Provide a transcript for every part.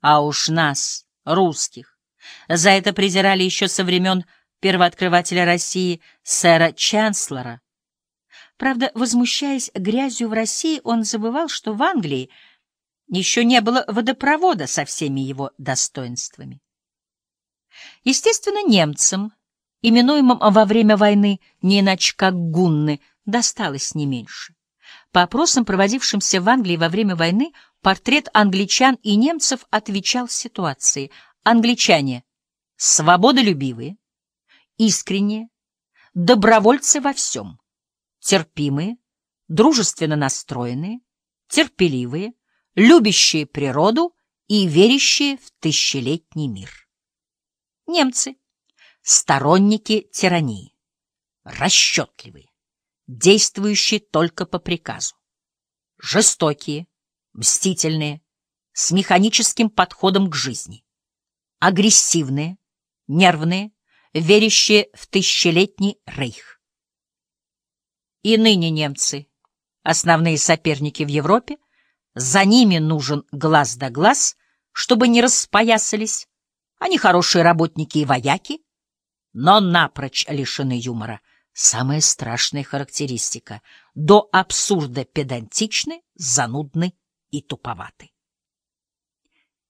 А уж нас, русских, за это презирали еще со времен первооткрывателя России сэра Чанслера. Правда, возмущаясь грязью в России, он забывал, что в Англии еще не было водопровода со всеми его достоинствами. Естественно, немцам, именуемым во время войны не иначе как гунны, досталось не меньше. По опросам, проводившимся в Англии во время войны, портрет англичан и немцев отвечал ситуации. Англичане — свободолюбивые, искренние, добровольцы во всем, терпимые, дружественно настроенные, терпеливые, любящие природу и верящие в тысячелетний мир. Немцы — сторонники тирании, расчетливые, действующие только по приказу, жестокие, мстительные, с механическим подходом к жизни, агрессивные, нервные, верящие в тысячелетний рейх. И ныне немцы, основные соперники в Европе, за ними нужен глаз да глаз, чтобы не распоясались. Они хорошие работники и вояки, но напрочь лишены юмора. Самая страшная характеристика — до абсурда педантичны, занудны и туповаты.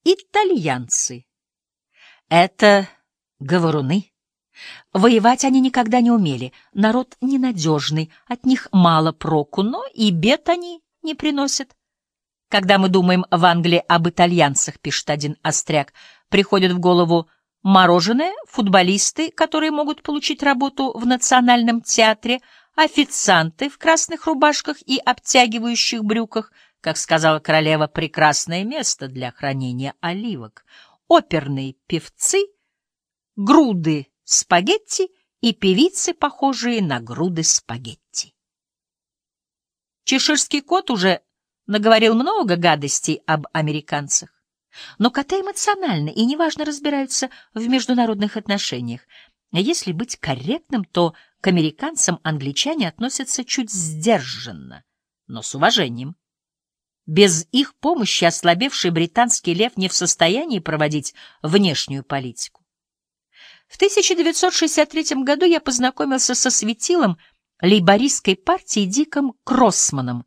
Итальянцы — это говоруны. Воевать они никогда не умели, народ ненадежный, от них мало проку, но и бед они не приносят. Когда мы думаем в Англии об итальянцах, пишет один остряк, приходит в голову мороженое, футболисты, которые могут получить работу в национальном театре, официанты в красных рубашках и обтягивающих брюках, как сказала королева, прекрасное место для хранения оливок, оперные певцы, груды спагетти и певицы, похожие на груды спагетти. Чеширский кот уже наговорил много гадостей об американцах. Но коты эмоциональны и неважно разбираются в международных отношениях. Если быть корректным, то к американцам англичане относятся чуть сдержанно, но с уважением. Без их помощи ослабевший британский лев не в состоянии проводить внешнюю политику. В 1963 году я познакомился со светилом лейбористской партии Диком Кроссманом,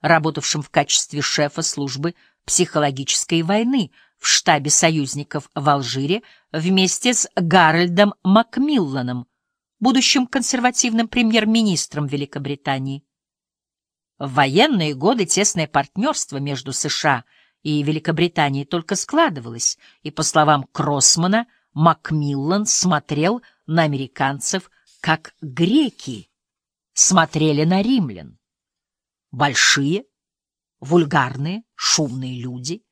работавшим в качестве шефа службы психологической войны в штабе союзников в Алжире вместе с Гарольдом Макмилланом, будущим консервативным премьер-министром Великобритании. В военные годы тесное партнерство между США и Великобританией только складывалось, и, по словам Кроссмана, Макмиллан смотрел на американцев, как греки смотрели на римлян. Большие, вульгарные, шумные люди,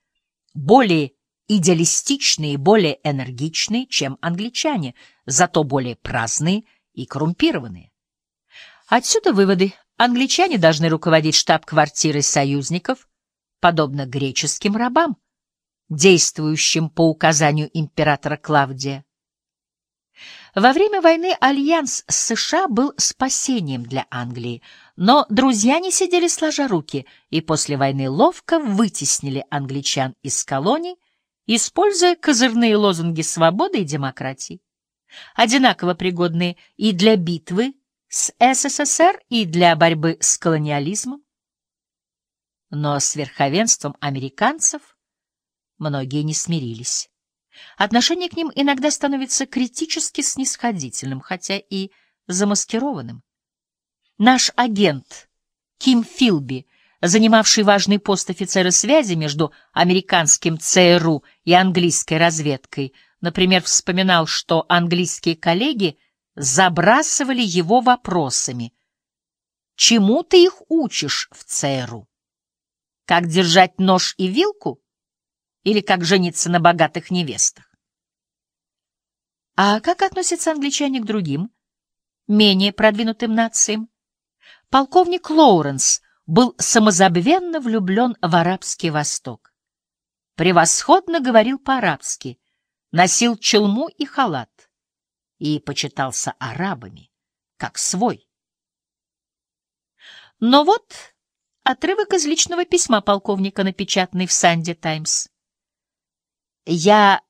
более идеалистичные и более энергичные, чем англичане, зато более праздные и коррумпированные. Отсюда выводы. Англичане должны руководить штаб-квартирой союзников, подобно греческим рабам, действующим по указанию императора Клавдия. Во время войны альянс с США был спасением для Англии, но друзья не сидели сложа руки и после войны ловко вытеснили англичан из колоний, используя козырные лозунги свободы и демократии, одинаково пригодные и для битвы с СССР, и для борьбы с колониализмом. Но с верховенством американцев многие не смирились. Отношение к ним иногда становится критически снисходительным, хотя и замаскированным. Наш агент Ким Филби, занимавший важный пост офицера связи между американским ЦРУ и английской разведкой, например, вспоминал, что английские коллеги забрасывали его вопросами. «Чему ты их учишь в ЦРУ? Как держать нож и вилку? Или как жениться на богатых невестах?» А как относятся англичане к другим, менее продвинутым нациям? Полковник Лоуренс был самозабвенно влюблен в арабский Восток. Превосходно говорил по-арабски, носил челму и халат и почитался арабами, как свой. Но вот отрывок из личного письма полковника, напечатанный в «Санди Таймс». Я